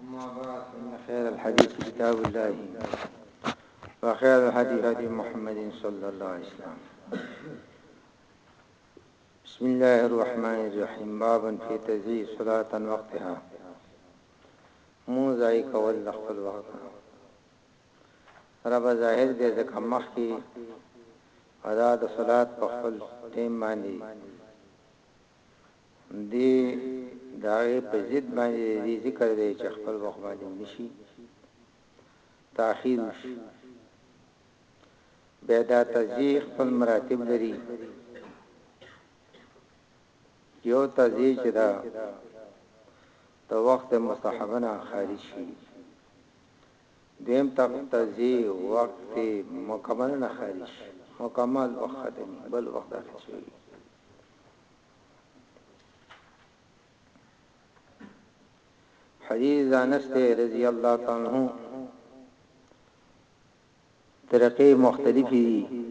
ثم بعد فإن خير الحديث كتاب الله وخير الحديث هدي محمد صلى الله عليه وسلم بسم الله الرحمن الرحيم باب في تزيي صلاة وقتها موزعی کول لخفل الوقت ربه ظاهر دی ځکه مخکی ادا د صلات په خپل ټیم باندې دی داغه په ضد باندې دی ذکر دی چې خپل وخت باندې نشي تاخير شي بيدا تزي خپل مراتب لري یو تزي چې دا د وخت مستحبنه خارج شي دویم تقتضی وقت کې مکمل نه خارج شي مکمل وقت ختمي بل وقت داخل شوی وي حدیث انس ته رضی الله تعالی عنہ طریقې مختلفې دي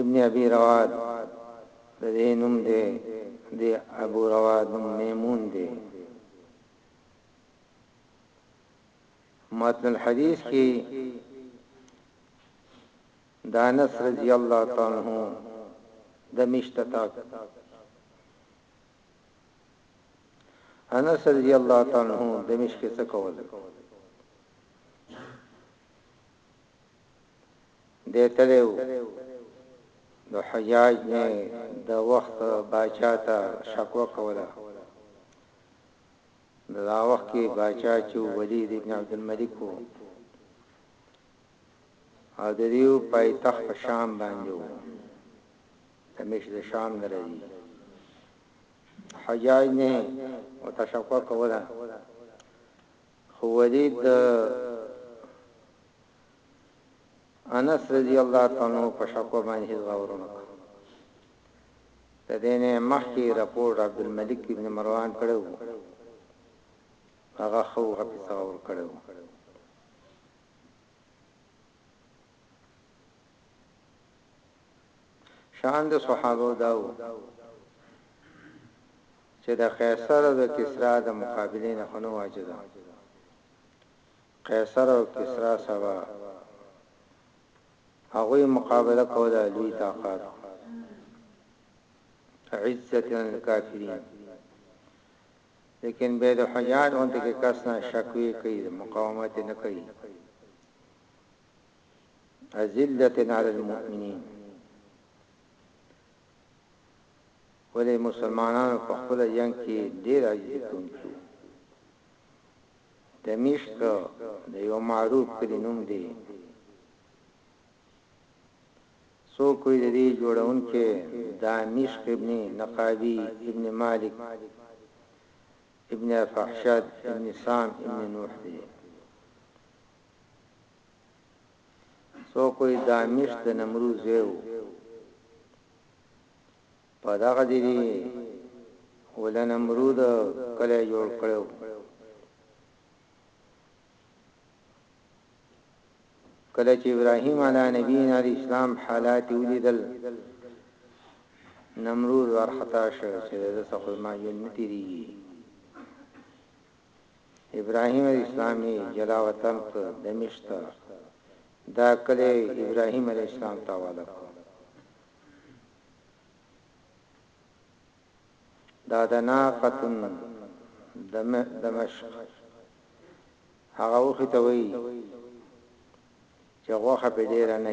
ابن ابي رواد د دې نوم دی د ابو رواد نوم ميمون دی متن الحديث کې دانس رضی الله تعالی عنہ د مشتتا انس رضی الله تعالی عنہ د مشکې څه کول دی تللی وو د حجاج نه د وخت باچا ته شکوه کوله د دا وخت کې باچا چې ولید ابن عبدالملک وو او د دیو پای تخت په شام باندې وو تمیش د شام نه راځي حجاج نه او تشکر کوله خو ولي د انس رضی الله تعالی عنه په شکوه باندې هیڅ غور ونه کړ د دې نه مخکې رپورټ عبد الملک ابن مروان کړو هغه خو هپې څور کړو شان د صحابو دا وو چه د قیصر او د کسرا د مقابلې نه خو نه واجده قیصر او کسرا سبا هغوی مقابله کوله لوی طاقت عزت الکافرین لیکن به د حجاج اونته کې کس نه شکوي کوي مقاومت نه کوي اذلة علی المؤمنین ولې مسلمانانو په خپل جنگ کې ډیر عاجزي کوونکي وو دمشق د یو معروف کلی نوم دی سو کوی د دې جوړون کې دمشق ابن نقابی ابن مالک ابن فحشد ابن سام ابن نوح دی څوک وایي دامیش د نمرود ځای وو په دغه ځای دی ول نمرود کله جوړ کړو کله چې ابراهیم علی نبی علی اسلام حالات ولیدل نمرود ورخطا شو چې دغه څه خو ما یې نتیریږي ابراهیم علیه السلام یې جلا وطن کړ دمشق ته دا کلی ابراهیم علیه السلام ته حواله کړ دا د ناقتن دمشق هغه وخت ته وایي چې غوخه په ډیر نه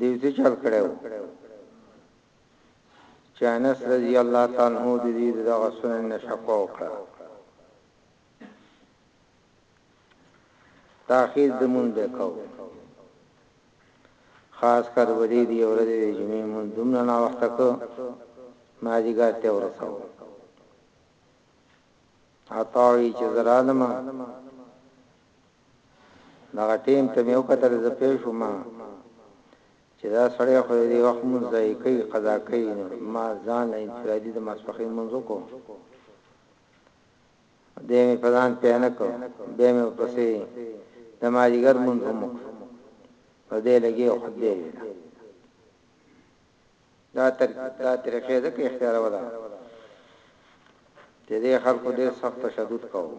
دیو ته چل کړو چې انس رضی الله تعالی عنہ د دې دغه سنن نشکو وکړه تاخیر د مونځ به کوو خاص کر وری دی ورځې د جمعې مونځ دومره نا وخته کو مازیګر ته ورسو عطاوی چې زرالم دا ټیم ته مې وکتل زه پېښ شوم چې دا سړی خو دې وخت مونږ ځای کوي قضا کوي ما ځان انفرادي د ماسپخین مونږ کو دی مې په ځان پېنه کو بیا مې ورپسې د ماجیګر مونږ هم وکړو په دې لګي او خطبه ویله دا تر دا طریقې ځکه اختیار ولا چې دې خلکو ډېر سخت تشدد کوو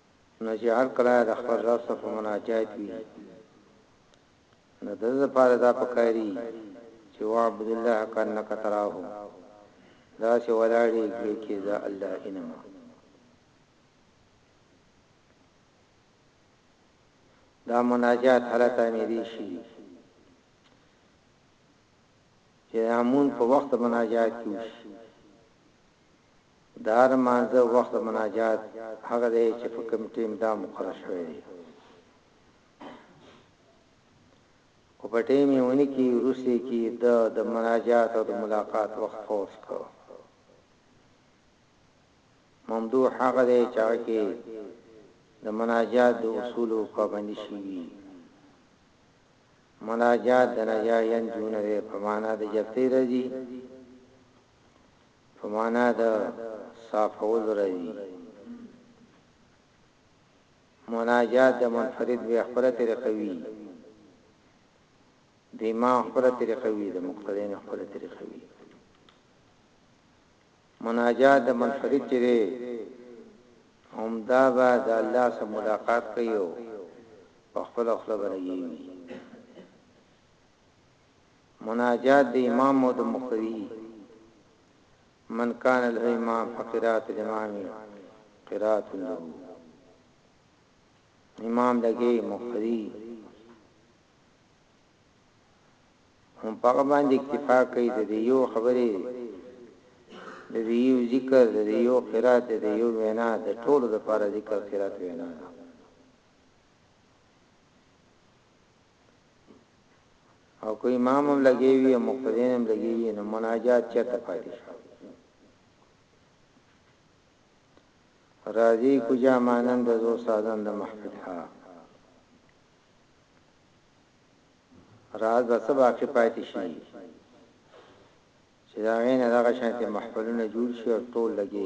نو چې هر کله د خپل رب سره په مناجات وي نو دده لپاره دا پکاري چې وعبد الله کانک تراه دا چې ولاړې ګړي کې دا الله انما دا مناجات حالت امری شي چې امون په وخت مناجات کې د هر لمانځه وخت د مناجات هغه دی چې په کوم ټیم دا مقرر شوی دی او په ټیم یې ونی کی روسي کی د د مناجات او د ملاقات وخت فوس کو ممدوح هغه دی چې هغه کې د مناجات د اصول پابند شي مناجات د نجا ینجون دی په معنا د جپتی راځي په مانا د صافولو راځي. مناجات د منفرد بیا خپله طریقه وي، د امام خپله طریقه وي، د مقتدین خپله طریقه وي. مناجات د منفرد چې دی هم دا به د الله سره ملاقات کوي او په خپل خپل باندې مناجات د امام او د مقتدي من کان له امام فقرات الامام قرات له امام لګي مقتدي هم په باندې اکتفا کوي د یو خبرې د یو ذکر د یو قرات د یو وینا د ټولو لپاره ذکر قرات وینا او که امام هم لګی وی او مقتدین هم لګی وی نو مناجات چرته پاتی شو راځي کجا مانند زو سازن د محفل ها راز بس باقی پاتی شي چې دا غینه دغه شانته محفلونه جوړ شي او ټول لګي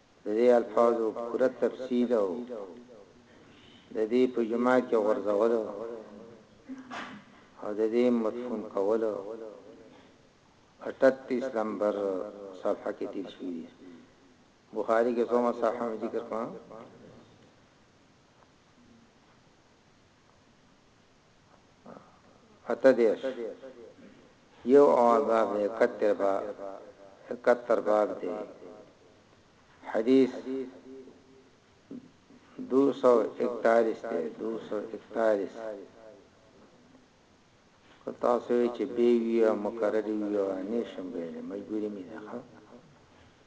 د دې الفاظو پوره تفصیل او د دې په جماعت کې غورځول او د دې مدفون کول 38 نمبر صفحه کې تیر شوی دی بخاری کې څومره صفحه ذکر کړم اته دېرش، يو اول باب د اکهتر باب دی، حديث دوه سوه او اکتالیس دی، دوه سوه او اکتالیس، که تاسو وي چې بي وي او مکرر وي او نه شم ويلي مجبوري مي ده ښه.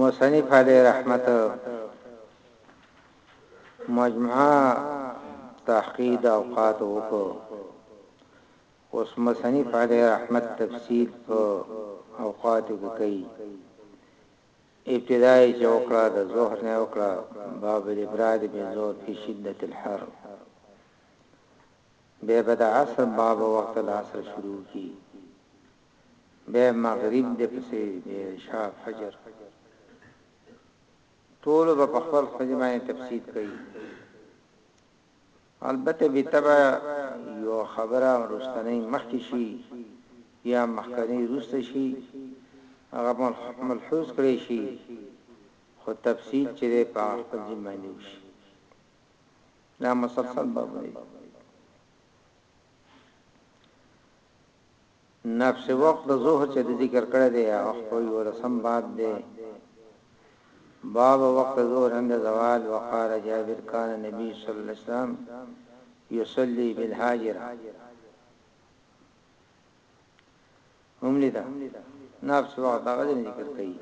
مصنف علی رحمت مجموعه تحقیق د اوقات وکړو اوس مصنف علی رحمت تفصیل په اوقات کې کوي ابتدای چې وکړه د ظهر نه وکړه باب الابراد به زور په شدت الحر به بد عصر باب وقت العصر شروع کی بیا مغرب دی پسی دی عشاء فجر ټولو به په خپل خپل باندې تفسیر کوي البته به تبع یو خبره رستنی مخکې شي یا مخکنی رست شي هغه ملحوظ کړی شي خو تفسیر چې په خپل ذمہ نه شي دا مسلسل باب دی نفس وقت د ظهر چه د ذکر کړی دی هغه خو یولسم باب دی باب وقت ظهر عند زوال وقال جابر کان النبی صلی الله علیه وسلم یصلی بالحاجره هم لیدا نفس وقت دغه ذکر کوي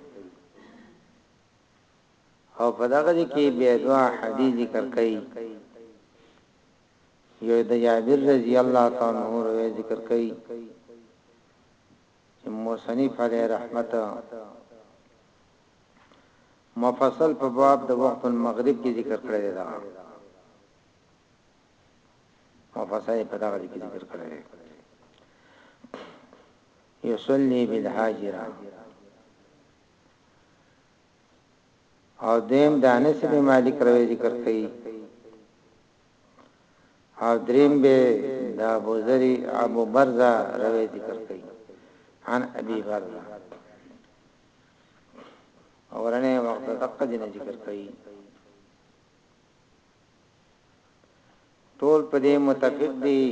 او په دغه کې بیا دوا حدیث ذکر کوي یو د جابر رضی الله تعالی عنه روایت ذکر کوي چې مصنف علیه رحمت مفصل په باب د وخت المغرب کې ذکر کړی دا مفصل په دغه کې ذکر کړی دی یصلی بالحاجره او دیم دانس به مالک روي ذکر کوي او دریم به د ابوذری ابو برزه روی ذکر کوي عن ابي برزه اورنه وخت دقه دینه ذکر کوي ټول په دې متفق دي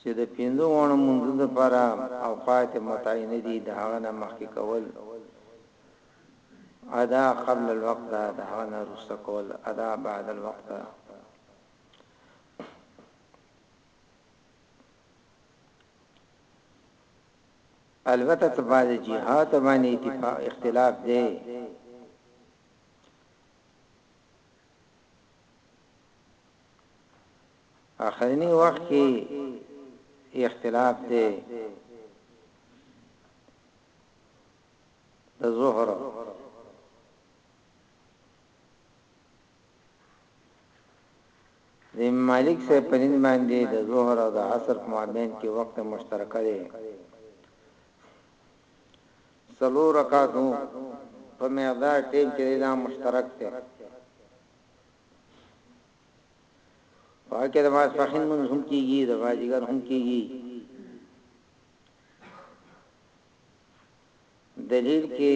چې د پنځه وانو لمونځونو لپاره اوقات متعینه دي د هغه نه مخکې کول ادا قبل الوقت ده د هغه نه وروسته کول ادا بعد الوقت ده البته په بعض جهات باندې اتفاق اختلاف دی اخرنی وخت کی اختلاف دی د ظهر د مالک سره پرین باندې د ظهر او د عصر په مابین کې وخت مشترک دی سلو رکعاتو په مقدار ټیم کې دا مشترک دی پاکه د ماسپخین مونږ هم کیږي د ماجیګر هم کیږي دلیل کې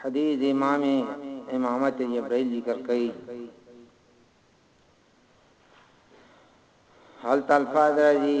حدیث امام امامت جبرائیل ذکر کړي حال الفاظ راځي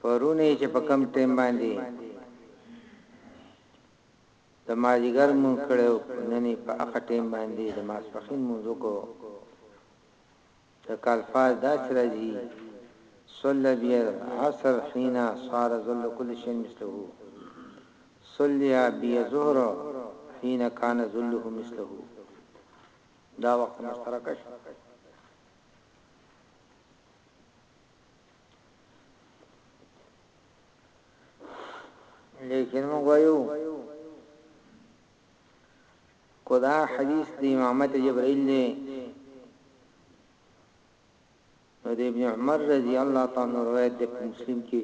پرون یې چې په کوم ټیم باندې د مازیګر مونږ کړو نن یې په هغه ټیم باندې د ماسپخین مونږ کو د کالفاز دا سرځي صلی بیا عصر حینا صار ذل کل شین مثله صلی بیا ظهر حینا کان ذله مثله دا وخت مشترک شو لیکن موږ وایو کدا حدیث د امامت جبرائیل دی نو د ابن عمر رضی الله تعالی روایت د مسلم کې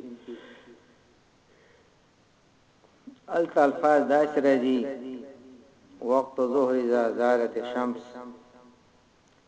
الت الفاظ داس رضی وقت ظهر اذا زالت الشمس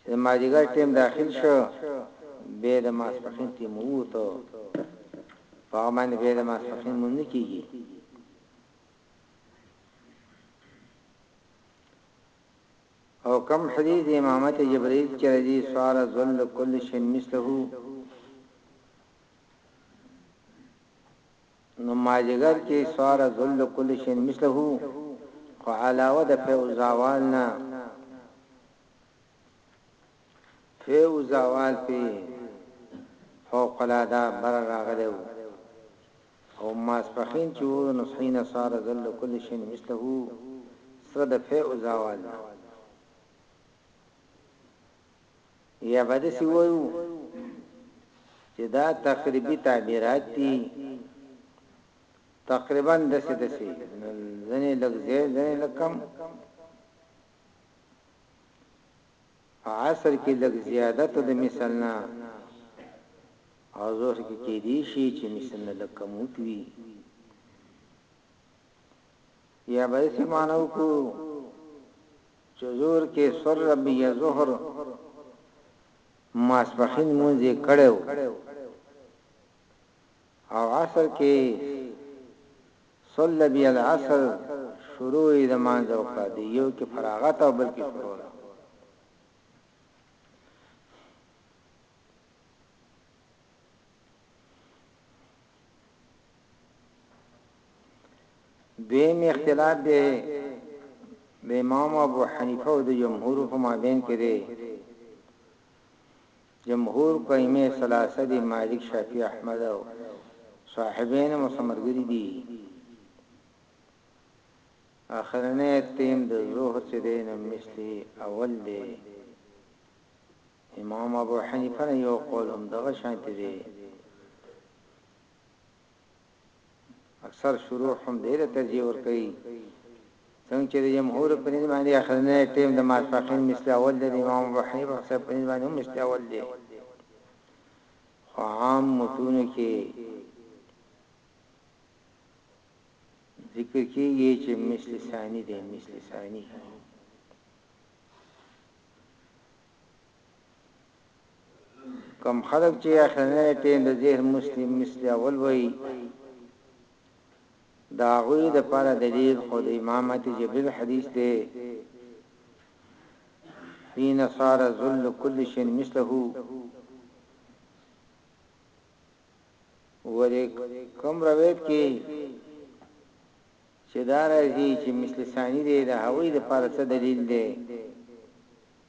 چې د مازدیګر ټیم داخل شو بیا د ماسپخین ټیم ووتو په هغه باندې بیا د ماسپخین مونږ نه کیږي او کم حدیث امامت جبرئیل کې راځي سوار ذل کل شین مثله نو مازیګر کې صار ذل کل شین مثله خو علاوه د فیو زوال نه فیو زوال پی فوق العاده بر راغلی وو او ماسپخین چې وو نو حين صار ذل كل شيء مثله سره د فه او زوال یا به داسې ووایو چې دا تقریبي تعبیرات دي، تقریباً داسې داسې، ځینې لږ زیات ځینې لږ کم، په عصر کې لږ زیادت د مثل نه او ظهر کې کېدی شي چې مثل نه لږ کم وي یا به داسې معنی وکړو چې زور کې سور ربیه ظهر ماسپښین لمونځ یې کړی و او عصر کې صلی بیا العصر شروع یې د مانځ وکړه د یو کې فراغت او بل کې شروع ده دویم اختلاف دی د امام ابو حنیفه او د جمهور په مابین کې دی جمهور په ایمه ثلاثه دی مالک شافعی احمد او صاحبین مسمرګری دی اخرنه تیم د ظهر چې دی نو مثلی اول دی امام ابو حنیفه یو قول هم دغه شانتی دی اکثر شروح هم دې ته ترجیح ورکوي، څنګه چې د جمهور په نظر باندې اخرنی ټیم د ماسپښین مثل اول دی، د امام ابو حنیفه صاحب په نظر باندې هم مثل اول دی، خو عام متونو کې ذکر کیږي چې مثل ثانی دی، مثل ثانی. کوم خلک چې اخرنی ټیم د ذهن مسلم مثل اول وایي دا غوی د پاره دلیل خود امامت جبريل حدیث دی حين صار ذل كل شيء مثله ولیک کوم روایت کې چې دا راځي چې مثل ثانی دی دا هوی د پاره څه دلیل دی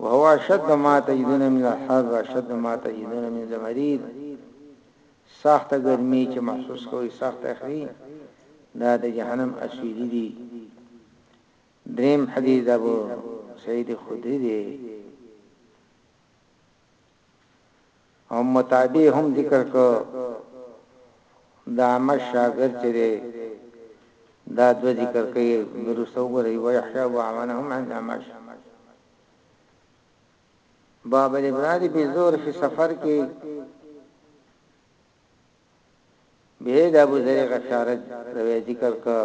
وهو اشد ما تجدون من الحر اشد ما تجدون من زمرير سخت ګرمي چې محسوس کوي سخت اخري دا د جهنم اسویلی دي دریم حدیث ابو سعید خدری دی هم متعدي يې هم ذکر کړ، د اعمش شاګرد چې دی دا دوه ذکر کوي، وروسته وګورئ، ويحيی وعمن هم عند اعمش. باب الابراد فی الظهر فی السفر کې به د ابو ذر غفاری روي ذکر کا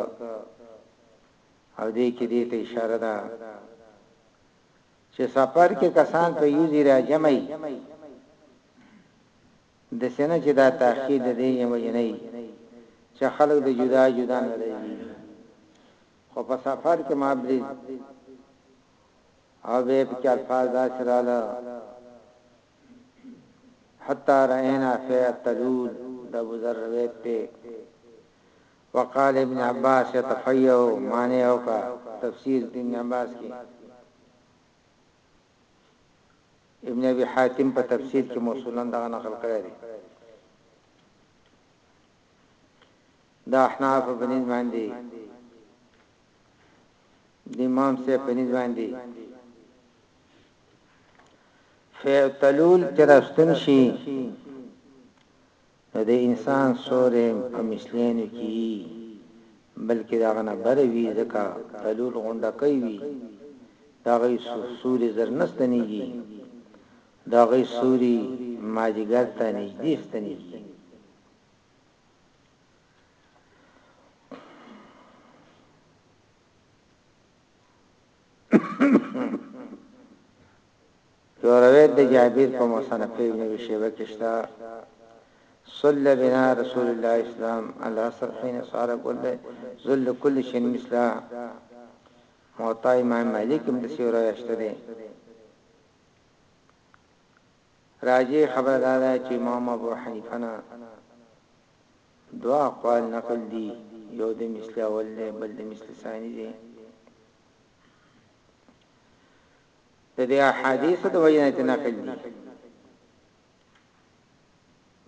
او دې کې دې ته اشاره ده چې سفر کې کسان په يو ځای راجمع وي، داسې نه چې دا تاخير د دې له وجې نه وي چې خلک د جدا جدا نه راځي، خو په سفر کې ما بريد او بيا پکې الفاظ داسې راغله، حتی رأينا فيها التلول د ابوذر روایت دی. وقال ابن عباس يتفيهو معنی وکړه تفسیر ابن عباس کی ابن ابي حاتم په تفسیر کې موصولا دغه نقل کړی دی دا احناف په نسبت باندې د امام سه په نسبت باندې فیتلول ترستون شي نو د انسان سور هم په مثلينو کې يي بلکې د هغه نه بره وي ځکه تلول غونډکۍ وي د هغوی سوري زر نه ستنيږي د هغوی سوري ماجيګر ته نژدې ستنيږي یو روایت د جابر په مصنف کې ابن ابي شيبه کې شته صلى بنا رسول الله اسلام العصر حين صار كل ذل كل شيء مثلا موطا امام مالک هم د سیورا شته دي راجی خبردار چې امام ابو حنیفه نه دوه اقوال نقل دي، يو د مثل اول دی بل د مثل ثاني دی. د دې احاديثو د وجې نه چې نقل دي.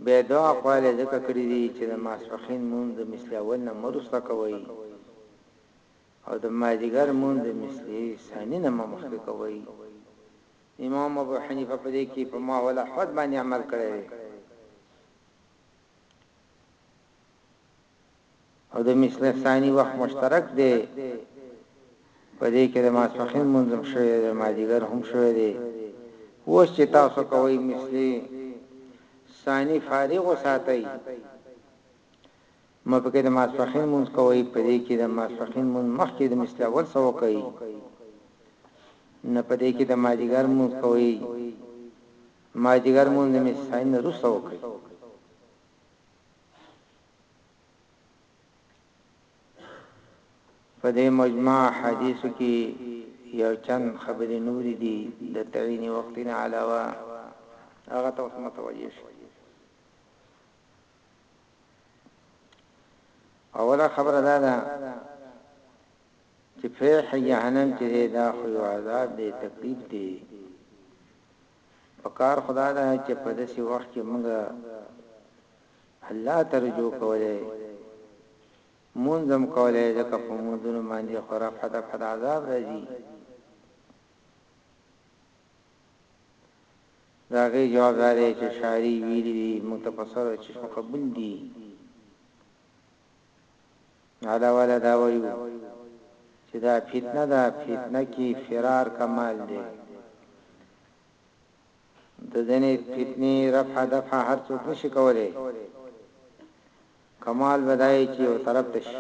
بیا دوه اقوال ذکر کړي دي چې د ماسپخین مونږ د مثل اول نه مرسته کوي او د مازیګر مونږ د مثل ثاني نه مخکې کوي. امام ابو حنیفه په دې کې په ما ولا حد باندې عمل کړی دی. او د مثلث ثاني وخت مشترک دی په دې کې د ماسپخین مونږ هم شوی دی ماجیګر هم شوی دی اوس چې تاسو کوی مثلی ثاني فارغ وساتئ مپکې د ماسپخین مونږ کوی په دې کې د ماسپخین مونږ مخکې د مثل اول سو کوي نه په دې کې د ماجیګر مونږ کوي ماجیګر مونځ د ماسپښین نه روسته وکړئ. په دې مجمع احادیثو کې یو چند خبرې نورې دي د تعین وقت نه علاوه هغه ته اوس متوجه شئ. اوله خبره دا ده چې فیح جهنم چې دی دا خو یو عذاب دی تکلیف دی پکار خو دا ده چې په داسې وخت کې موږ الله ته رجوع کولای مونږم کولای ځکه په مونږونو باندې خو رفع د فد عذاب راځي داغه جواب لري چې شاری ویری موږ ته پسره چې قبول دي علاوه له دا وایو چې دا فتنه ده، فتنه کې فرار کمال دی، د ځینې فتنې رفع دفع هر څوک نشي کولی، کمال به دا وي چې یو طرف ته شي.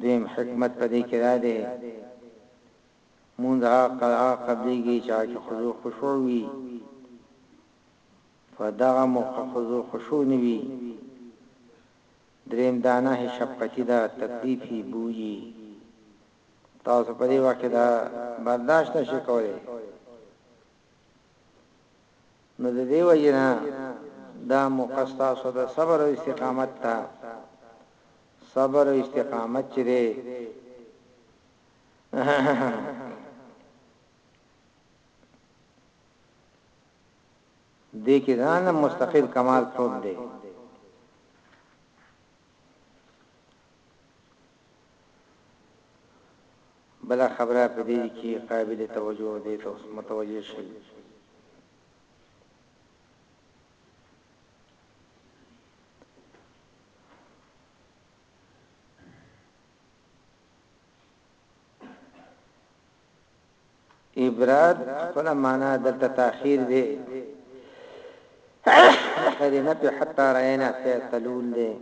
دویم حکمت په دې کې دا دی مونځ هغه قضا قبلېږي چې هغه کې خضوع خشوع وي. په دغه مؤخذو خوشو نه وي دریم دانه شفقتي ده تکلیفي بویي تاسو په دې وخت کې دا برداشت نشي کولای نو د دې وجنه دا مؤخذ تاسو د صبر او استقامت ته صبر او استقامت چې دی دې کې ځان له مستقل کمال پروت دی. بله خبره په دې کې قابل توجه دې ته اوس متوجه شي. ابراد خپله مانا دلته تاخیر دی قرینه په حتی راینا فی تلول دی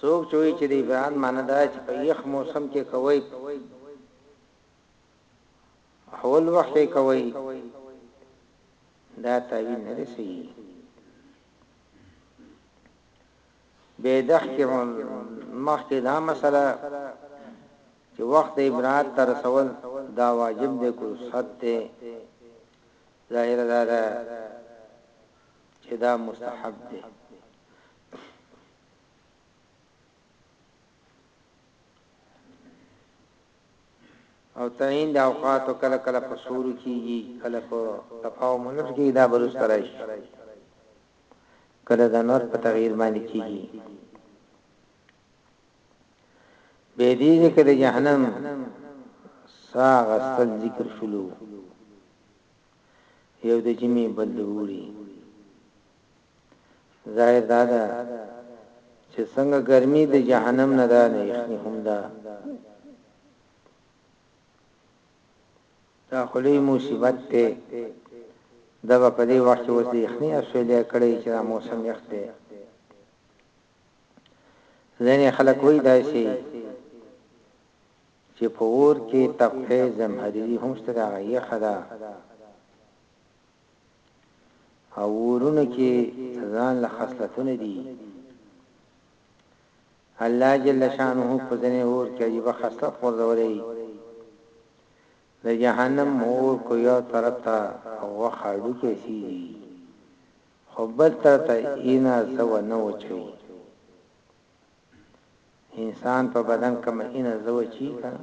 څوک چوي چې د ابراد مانا دا چې په یخ موسم کې کوي اول وخت کوي دا تعویل نه دی صحیح به دخ کې مخکې دا مسله چې وخت د ابراهت ته رسول دا واجب دی که رسحت دی ظاهر دا ده چې دا مستحب دی او تعین د اوقات کله کله په سور کیږي کله په تفاهم نه کیږي دا بلوس ترای کله د نور په تغییر باندې کیږي به دې ځکه د جهنم ساغ استل ذکر شلو یو د جمی بل د وړي ظاهر دا ده چې څنګه ګرمي د جهنم نه ده نه یخني هم ده دا خلی مصیبت ته دا په دې وخت کې وځي یخني اصلي کړي چې موسم یخ دی ځینې خلک وایي داسې چې په اور کې تفحې زمهریري هم شته دا یخه ده او ورونو کې ځان له خصلتونه دي الله جل شانه په ځنه اور کې عجیب خصلت ورزولې د جهنم اور کو یو طرف ته او خړو کې سي خو بل تر ته ئي نه زه و نه و چوي انسان په بدن کم ئي نه زه و چي کنه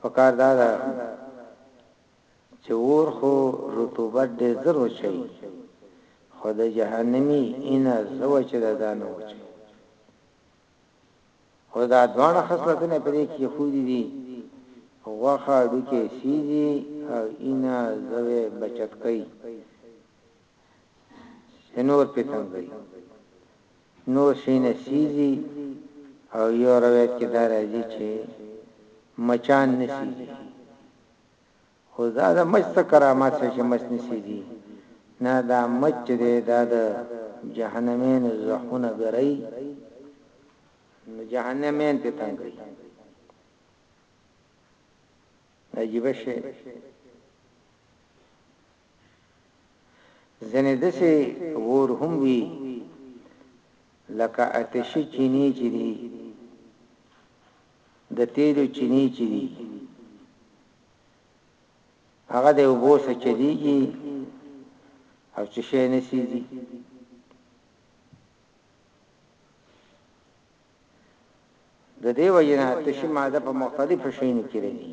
پکار دا ده چه اور خو رطوبت ډير زر و چوي خو د جهنمي ئي نه زه و چه دا نه و چوي خو دا دوانه خصلتونه پرې کې خو دي دي غوخه ډوکه سيزي او اینا زوی بچت کوي چې نور پرې تنګوي نور شي نه سيزي او يو روايت کې دا راځي چې مچان نه سيزي خو دا د مچ څخه کرامات څه چې مچ نه سيزي نه دا مچ چې دی دا د جهنمین زحونه ګرای نو جهنمین په تنګي عجیب شي ځینې داسې اور هم وي لکه اتشي چینې چې دي، د تېلو چینې چې دي، هغه د اوبو سره چلېږي او څه شی نه سېځي. د دې وجې نه اتشي ماده په مختلفو شیانو کې راځي.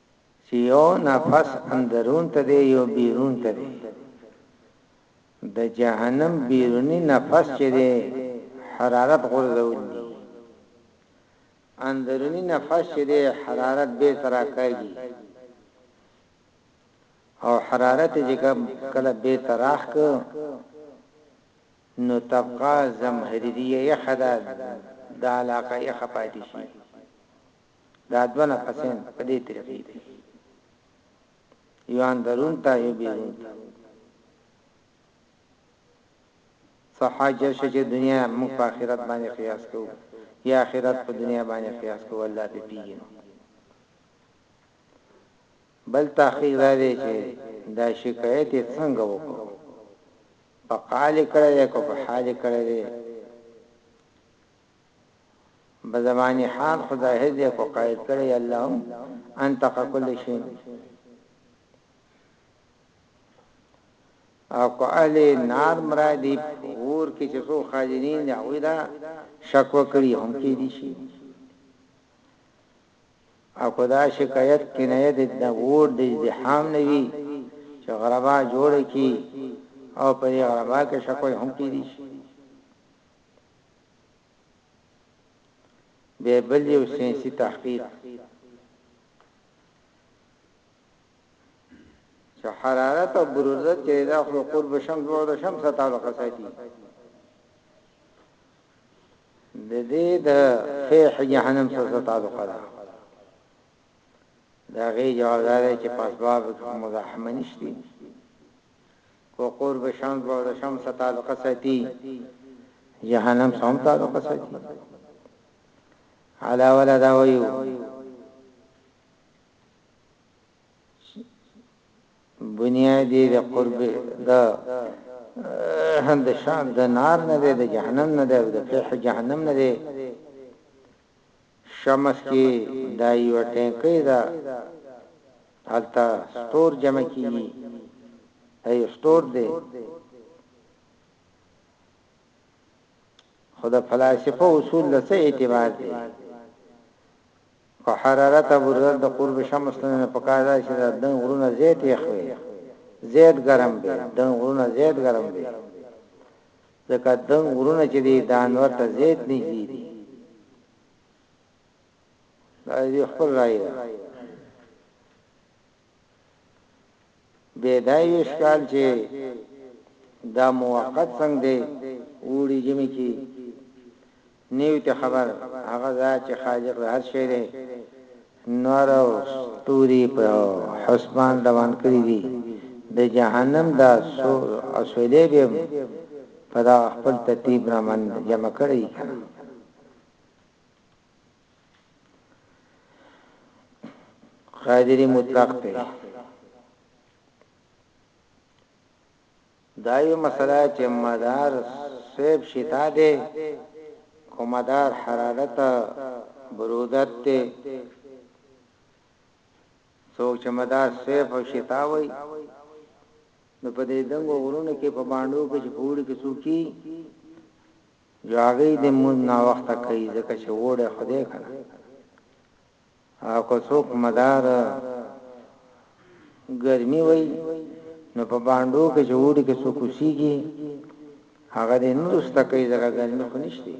چی یو نفس اندرون ته دی یو بیرون ته دی د جهنم بیرونی نفس چی دی حرارت غورځول دی اندرونی نفس چی دی حرارت بیرته راکاږي او حرارت چې کله به تراخ ک نو طبقه زمهریه یخدا د علاقه یخ پاتې شي دا دوه نفسین په دې طریقې دي یو اندرون ته یو بیرون ته صحاجر شجه دنیا موږ په آخرت باندې قیاس کوو یا آخرت په دنیا باندې قیاس کوو الله په پیږي بل تحقیق دا دی چې دا شکایت څنګه وکړو په قال کړه یا کو په حال کړه دی به زماني حال خو ظاهر دی خو قائد کړی الله هم انطق کل شيء او کو اهل نار مرادی اور کې چې څو خاجنین دی هغه دا شک وکړي هم کې دي شي او خدا شکایت کنایه د اور د ازدحام نوي چې غربا جوړ کی او په غربا کې شکوي هم کې دي شي دی بل یو ساینسي تحقیق چې حرارت او بروزت چې دا خو قرب شمس او د شمس تعلق ساتي د دې د فیح جهنم سره تعلق ده دا غي جواب دی چې پاسباب مزاحمه نشتی کو قرب شمس به د شمس سره تعلق ساتي جهنم سره هم تعلق ساتي علا ولا دا ویو بنیادی د قرب د هند شان د نار نه دی د جهنم نه دی د فح جهنم نه دی شمس کې دا یوه ټینکۍ ده هلته سټور جمع کیږي دا یو سټور دی خو د فلسفه اصول له څه اعتبار دي په حرارت او بردل د قرب شمس نه په کار راشي د دن غرونه زیات یخوي زیات ګرم دی دن غرونه زیات ګرم دی ځکه دنګ غرونه چې دی دانور ته زید نږدې دي دا دی خپل رائے ده به دا یو اشکال چې دا موقت څنګه دی وړي جمع کی نيو ته خبر هغه ذات چې خالق د هر شي دی نور او ستوري په حسبان روان کړي دي د جهنم دا سور او سويلې به هم په دا خپل ترتيب را من جمع کړي کنه قادری مطلق ته دا یو مسله چه مدار صیب شتا دی خو مدار حرارت برودت دی څوک چه مدار صیب او شتا وای نو په دې دنګو غرونو کې په باندو کې چې پوری کې څوکي یاغی د مون نا وخت کوي ځکه چې وړه خدای کنه او که څوک مدار ګرمي وي نو په باندو کې چې وړي کې څوک وسیږي هغه دې نورسته کوي ځکه ګرمي خو نشته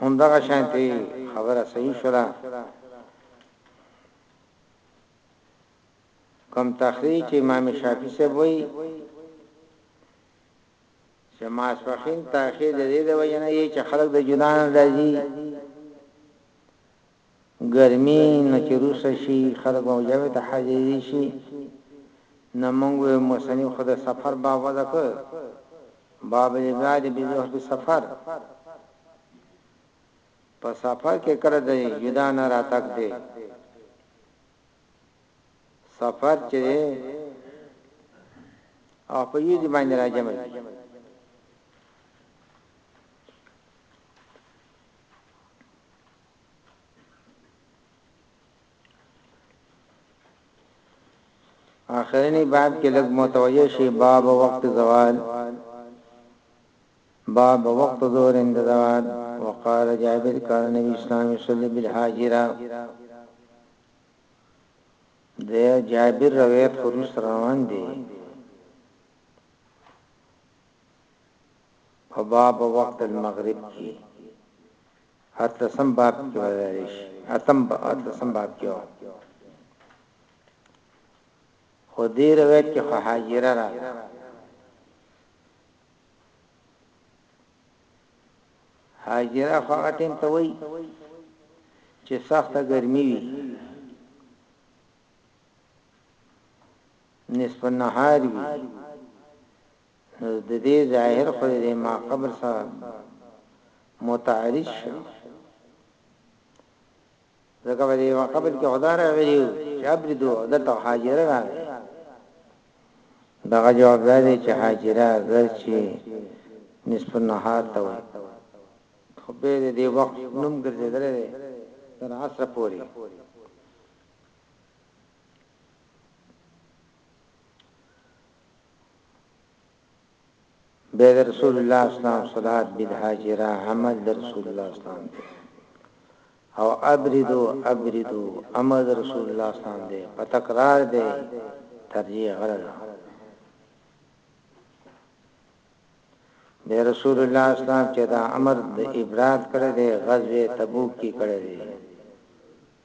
همدغه شانتي خبره صحیح شولا کم تخریج امام شافعی سے وای چې ماسپخین تاخیر د دې د وجنه یې چې خلک د جنان راځي ګرمي نه چي روسته شي خلک به ژمي ته حاضري شي نو موږ وي مصنف خو د سفر باب وضع کړ باب الابراد بزهد السفر په سفر کي کله د جدا نه راتګ دی سفر چي او په یو دي باندې راجمه اخرنی باب کې لږ متوجه شي باب وقت زوال باب وقت ظهر عند زوال وقال جابر قال نبی اسلام صلی بالحاجره د جابر روایت خروج روان دي په باب وقت المغرب کې اتلسم باب کې به ویل شي اتم به اتلسم باب کې خو دې روایت کې خو حاجره را حاجره خو هغه ټیم ته وای چې سخته ګرمي وي نصف النهار وي نو ددې ظاهر خو دې ما قبل سره متعارض شو ځکه په دې ما قبل کې خدا راغلی چې ابردو دلته حاجره راغلی دغه جواب دا دی چې حاجره زر چې نصف النهار ته وي خو به دې وخت نوم ګرځیدل دی تر عصر پورې بیا د رسول الله اسلام صلات بدعه جرا عمل د رسول الله اسلام دی او ابردو ابردو امر د رسول الله اسلام دی په تکرار دی ترجیح غلط بیا رسول الله اسلام چې دا امر د ابراد کړی دی غزوه تبوک کې کړی دی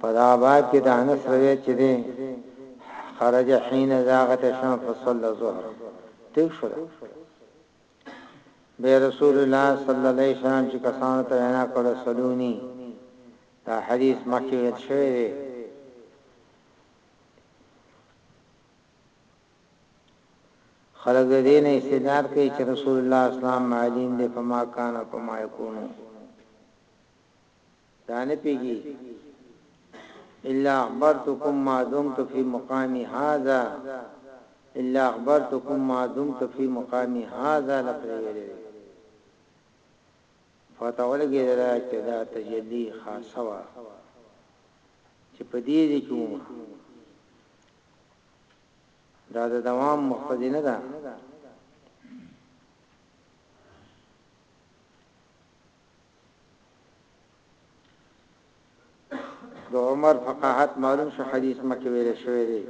په دا باب کې د انس روایت چې دی خرج حين زاغت الشمس فصلى الظهر ټیک شو به رسول الله صلی الله علیه وسلم چې کسانو ته وینا کړو سلونی دا حدیث مکه ویل شوی دی خلق دې نه استدلال کوي چې رسول الله اسلام معلم دې په ما کان په ما یکونو دا نه پیږی الا اخبرتکم ما دمت فی مقامی هذا الا اخبرتکم ما دمت فی مقامی هذا لفظ ویلی فاته ولګی دا چې دا تجلی خاصه وا چې په دې دې کې ومه دا د دوام مقتضی نه ده د عمر فقاهت معلوم شو حدیث مکه ویل شوی دی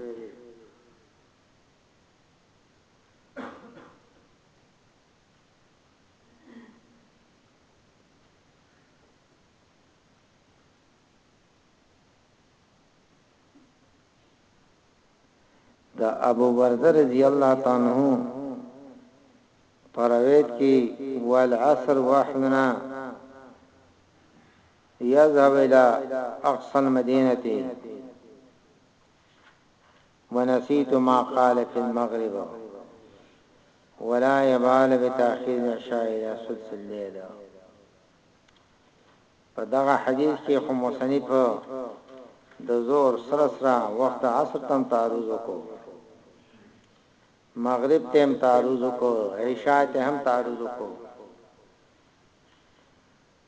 دا ابو برده رضی الله تعالی عنہ پرویت کی والعصر واحدنا يذهب الى اقصى المدينه ونسيت ما قال في المغرب ولا يبال بتاخير العشاء الى ثلث الليل په دغه حديث کښې خو مصنف د ظهر سره سره وخت د عصر ته هم تعرض وکړو مغرب ته هم تعرض وکړو عشاء ته هم تعرض وکړو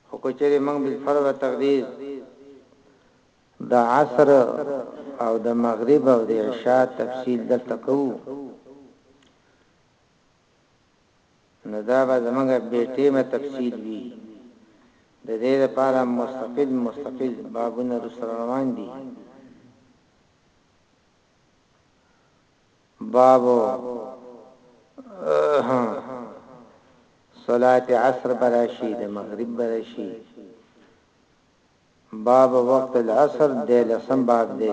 خو کچري موږ بالفرض تقدیر د عصر او د مغرب او د عشاء تفصیل دلته کوو نو دا به زموږ بې ټیمه تفصیل وي د دې لپاره مستقل مستقل بابونه رسره روان دي بابو صلات عصر براشي د مغرب براشي باب وقت العصر د لسم باب دی